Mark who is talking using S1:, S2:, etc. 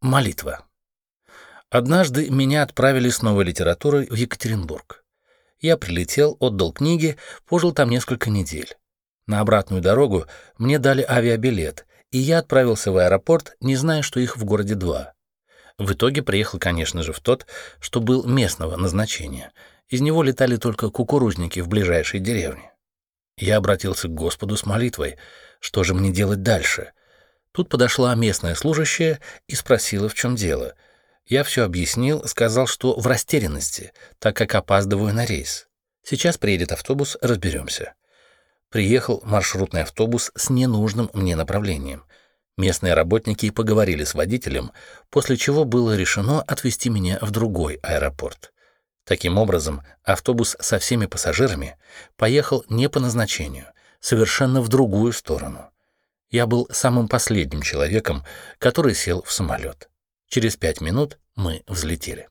S1: Молитва. Однажды меня отправили с новой литературой в Екатеринбург. Я прилетел, отдал книги, пожил там несколько недель. На обратную дорогу мне дали авиабилет, и я отправился в аэропорт, не зная, что их в городе два. В итоге приехал, конечно же, в тот, что был местного назначения. Из него летали только кукурузники в ближайшей деревне. Я обратился к Господу с молитвой, что же мне делать дальше — Тут подошла местная служащая и спросила, в чем дело. Я все объяснил, сказал, что в растерянности, так как опаздываю на рейс. Сейчас приедет автобус, разберемся. Приехал маршрутный автобус с ненужным мне направлением. Местные работники поговорили с водителем, после чего было решено отвезти меня в другой аэропорт. Таким образом, автобус со всеми пассажирами поехал не по назначению, совершенно в другую сторону. Я был самым последним человеком, который сел в самолет. Через пять минут мы взлетели.